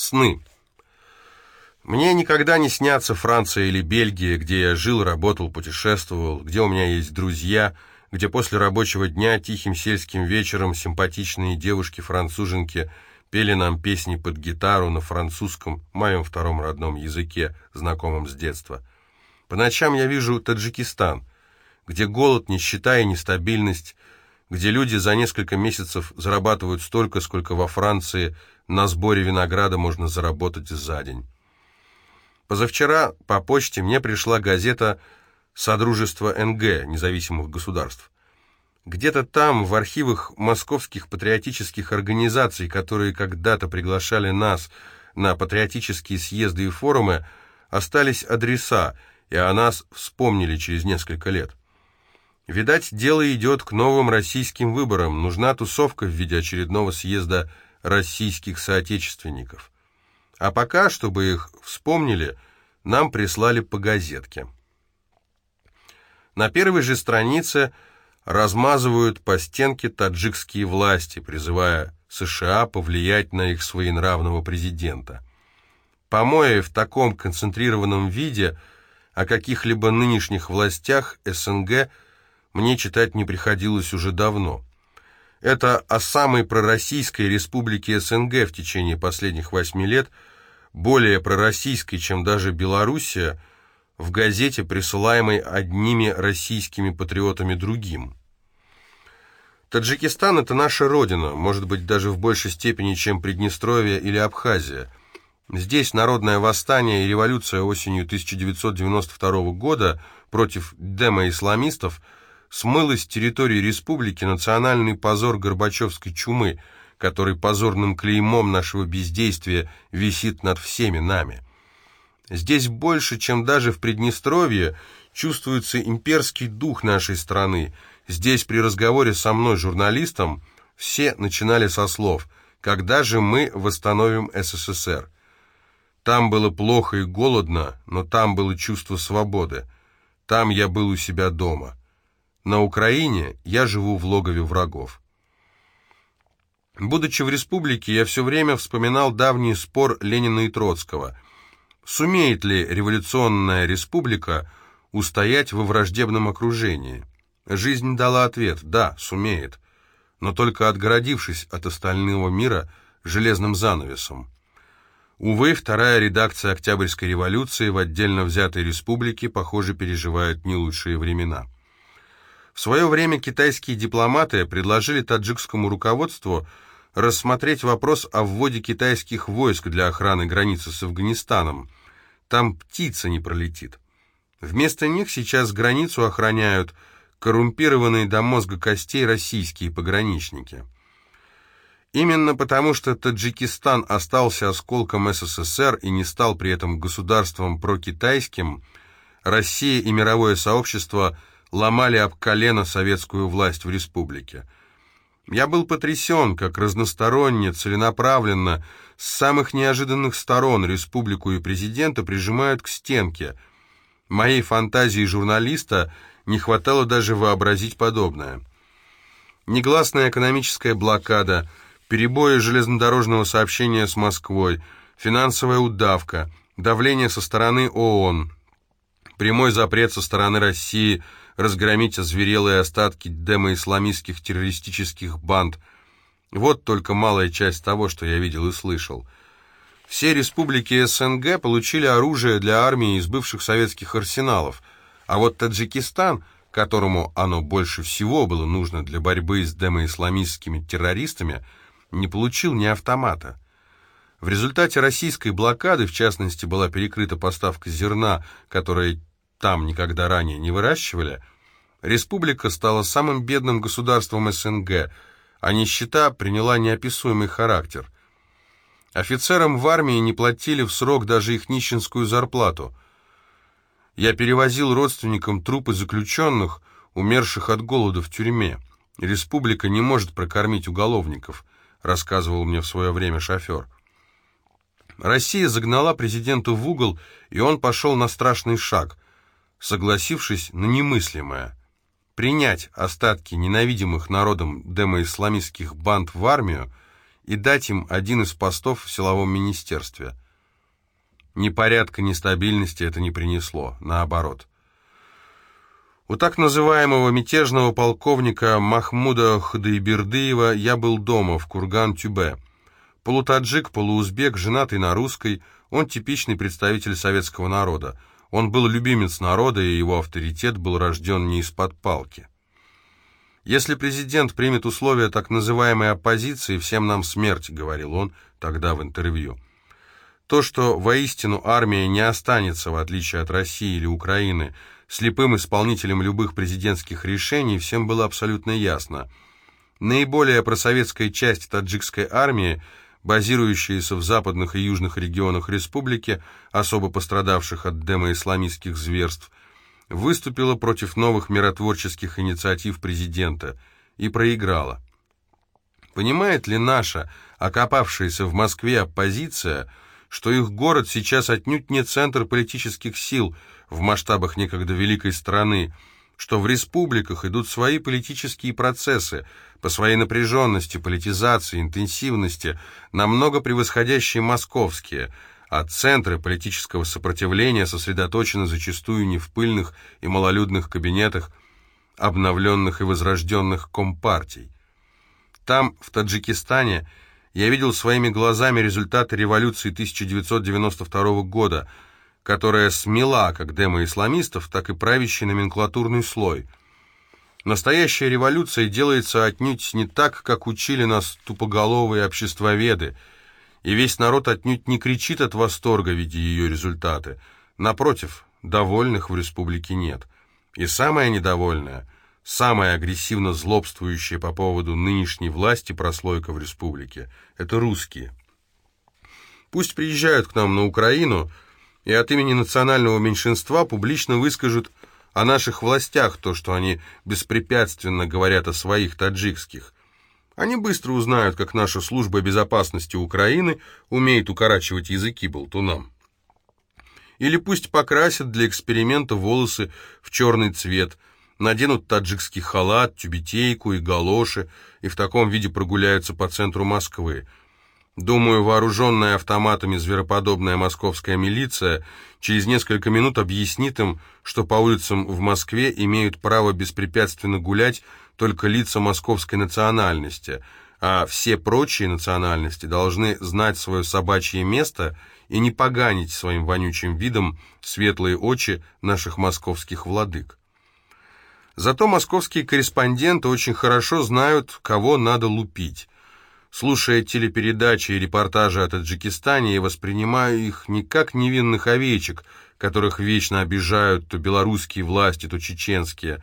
Сны. Мне никогда не снятся Франция или Бельгия, где я жил, работал, путешествовал, где у меня есть друзья, где после рабочего дня тихим сельским вечером симпатичные девушки-француженки пели нам песни под гитару на французском, моем втором родном языке, знакомом с детства. По ночам я вижу Таджикистан, где голод, нищета и нестабильность, где люди за несколько месяцев зарабатывают столько, сколько во Франции на сборе винограда можно заработать за день. Позавчера по почте мне пришла газета Содружества НГ, независимых государств. Где-то там, в архивах московских патриотических организаций, которые когда-то приглашали нас на патриотические съезды и форумы, остались адреса, и о нас вспомнили через несколько лет. Видать, дело идет к новым российским выборам, нужна тусовка в виде очередного съезда российских соотечественников. А пока, чтобы их вспомнили, нам прислали по газетке. На первой же странице размазывают по стенке таджикские власти, призывая США повлиять на их своенравного президента. По-моему, в таком концентрированном виде о каких-либо нынешних властях СНГ мне читать не приходилось уже давно. Это о самой пророссийской республике СНГ в течение последних восьми лет – более пророссийской, чем даже Белоруссия, в газете, присылаемой одними российскими патриотами другим. Таджикистан – это наша родина, может быть, даже в большей степени, чем Приднестровье или Абхазия. Здесь народное восстание и революция осенью 1992 года против демоисламистов смыло с территории республики национальный позор Горбачевской чумы – который позорным клеймом нашего бездействия висит над всеми нами. Здесь больше, чем даже в Приднестровье, чувствуется имперский дух нашей страны. Здесь при разговоре со мной, журналистом, все начинали со слов «Когда же мы восстановим СССР?» Там было плохо и голодно, но там было чувство свободы. Там я был у себя дома. На Украине я живу в логове врагов. Будучи в республике, я все время вспоминал давний спор Ленина и Троцкого. Сумеет ли революционная республика устоять во враждебном окружении? Жизнь дала ответ «да, сумеет», но только отгородившись от остального мира железным занавесом. Увы, вторая редакция Октябрьской революции в отдельно взятой республике, похоже, переживает не лучшие времена. В свое время китайские дипломаты предложили таджикскому руководству – рассмотреть вопрос о вводе китайских войск для охраны границы с Афганистаном. Там птица не пролетит. Вместо них сейчас границу охраняют коррумпированные до мозга костей российские пограничники. Именно потому, что Таджикистан остался осколком СССР и не стал при этом государством прокитайским, Россия и мировое сообщество ломали об колено советскую власть в республике – я был потрясен, как разносторонне, целенаправленно, с самых неожиданных сторон республику и президента прижимают к стенке. Моей фантазии журналиста не хватало даже вообразить подобное. Негласная экономическая блокада, перебои железнодорожного сообщения с Москвой, финансовая удавка, давление со стороны ООН, прямой запрет со стороны России – разгромить озверелые остатки демоисламистских террористических банд. Вот только малая часть того, что я видел и слышал. Все республики СНГ получили оружие для армии из бывших советских арсеналов, а вот Таджикистан, которому оно больше всего было нужно для борьбы с демоисламистскими террористами, не получил ни автомата. В результате российской блокады, в частности, была перекрыта поставка зерна, которое там никогда ранее не выращивали, республика стала самым бедным государством СНГ, а нищета приняла неописуемый характер. Офицерам в армии не платили в срок даже их нищенскую зарплату. Я перевозил родственникам трупы заключенных, умерших от голода в тюрьме. Республика не может прокормить уголовников, рассказывал мне в свое время шофер. Россия загнала президента в угол, и он пошел на страшный шаг – согласившись на немыслимое – принять остатки ненавидимых народом демоисламистских банд в армию и дать им один из постов в силовом министерстве. Ни порядка, ни стабильности это не принесло, наоборот. У так называемого мятежного полковника Махмуда Худайбердыева я был дома, в Курган-Тюбе. Полутаджик, полуузбек, женатый на русской, он типичный представитель советского народа. Он был любимец народа, и его авторитет был рожден не из-под палки. «Если президент примет условия так называемой оппозиции, всем нам смерть», — говорил он тогда в интервью. То, что воистину армия не останется, в отличие от России или Украины, слепым исполнителем любых президентских решений, всем было абсолютно ясно. Наиболее просоветская часть таджикской армии, базирующаяся в западных и южных регионах республики, особо пострадавших от демоисламистских зверств, выступила против новых миротворческих инициатив президента и проиграла. Понимает ли наша, окопавшаяся в Москве оппозиция, что их город сейчас отнюдь не центр политических сил – в масштабах некогда великой страны, что в республиках идут свои политические процессы, по своей напряженности, политизации, интенсивности, намного превосходящие московские, а центры политического сопротивления сосредоточены зачастую не в пыльных и малолюдных кабинетах обновленных и возрожденных компартий. Там, в Таджикистане, я видел своими глазами результаты революции 1992 года – которая смела как демо-исламистов, так и правящий номенклатурный слой. Настоящая революция делается отнюдь не так, как учили нас тупоголовые обществоведы, и весь народ отнюдь не кричит от восторга, видя ее результаты. Напротив, довольных в республике нет. И самое недовольное, самая агрессивно злобствующая по поводу нынешней власти прослойка в республике – это русские. Пусть приезжают к нам на Украину – и от имени национального меньшинства публично выскажут о наших властях то, что они беспрепятственно говорят о своих таджикских. Они быстро узнают, как наша служба безопасности Украины умеет укорачивать языки болтунам. Или пусть покрасят для эксперимента волосы в черный цвет, наденут таджикский халат, тюбетейку и галоши, и в таком виде прогуляются по центру Москвы – Думаю, вооруженная автоматами звероподобная московская милиция через несколько минут объяснит им, что по улицам в Москве имеют право беспрепятственно гулять только лица московской национальности, а все прочие национальности должны знать свое собачье место и не поганить своим вонючим видом светлые очи наших московских владык. Зато московские корреспонденты очень хорошо знают, кого надо лупить. Слушая телепередачи и репортажи о Таджикистане, я воспринимаю их не как невинных овечек, которых вечно обижают то белорусские власти, то чеченские.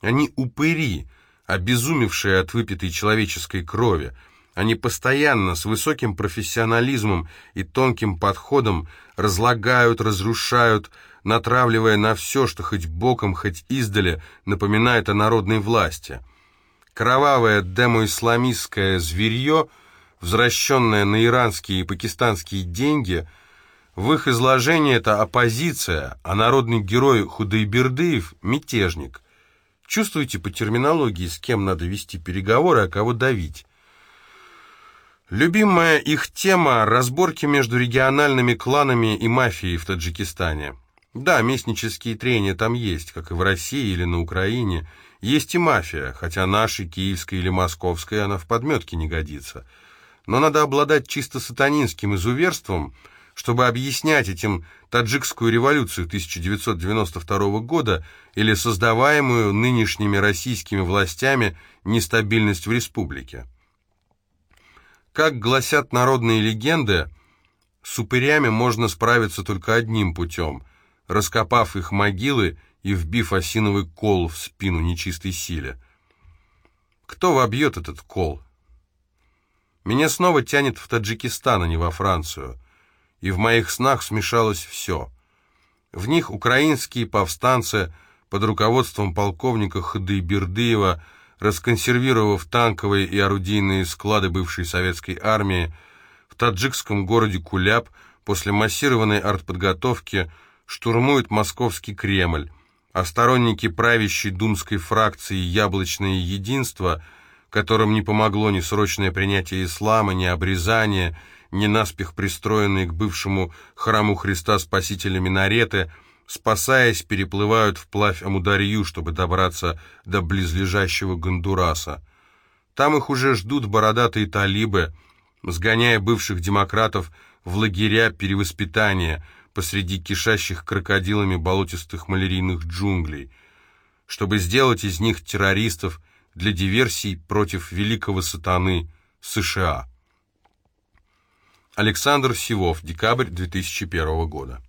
Они упыри, обезумевшие от выпитой человеческой крови. Они постоянно, с высоким профессионализмом и тонким подходом, разлагают, разрушают, натравливая на все, что хоть боком, хоть издали напоминает о народной власти кровавое демоисламистское зверье, возвращенное на иранские и пакистанские деньги, в их изложении это оппозиция, а народный герой Худайбердыев – мятежник. Чувствуете по терминологии, с кем надо вести переговоры, а кого давить? Любимая их тема – разборки между региональными кланами и мафией в Таджикистане. Да, местнические трения там есть, как и в России или на Украине – есть и мафия, хотя нашей, киевской или московской, она в подметке не годится. Но надо обладать чисто сатанинским изуверством, чтобы объяснять этим таджикскую революцию 1992 года или создаваемую нынешними российскими властями нестабильность в республике. Как гласят народные легенды, с упырями можно справиться только одним путем, раскопав их могилы и вбив осиновый кол в спину нечистой силе. Кто вобьет этот кол? Меня снова тянет в Таджикистан, а не во Францию. И в моих снах смешалось все. В них украинские повстанцы под руководством полковника Хадыйбердыева, расконсервировав танковые и орудийные склады бывшей советской армии, в таджикском городе Куляб после массированной артподготовки штурмуют московский Кремль, а сторонники правящей думской фракции «Яблочное единство» которым не помогло ни срочное принятие ислама, ни обрезание, ни наспех пристроенные к бывшему храму Христа Спасителя минареты, спасаясь, переплывают вплавь Амударью, чтобы добраться до близлежащего Гондураса. Там их уже ждут бородатые талибы, сгоняя бывших демократов в лагеря перевоспитания посреди кишащих крокодилами болотистых малярийных джунглей, чтобы сделать из них террористов для диверсий против великого сатаны США. Александр Сивов, декабрь 2001 года.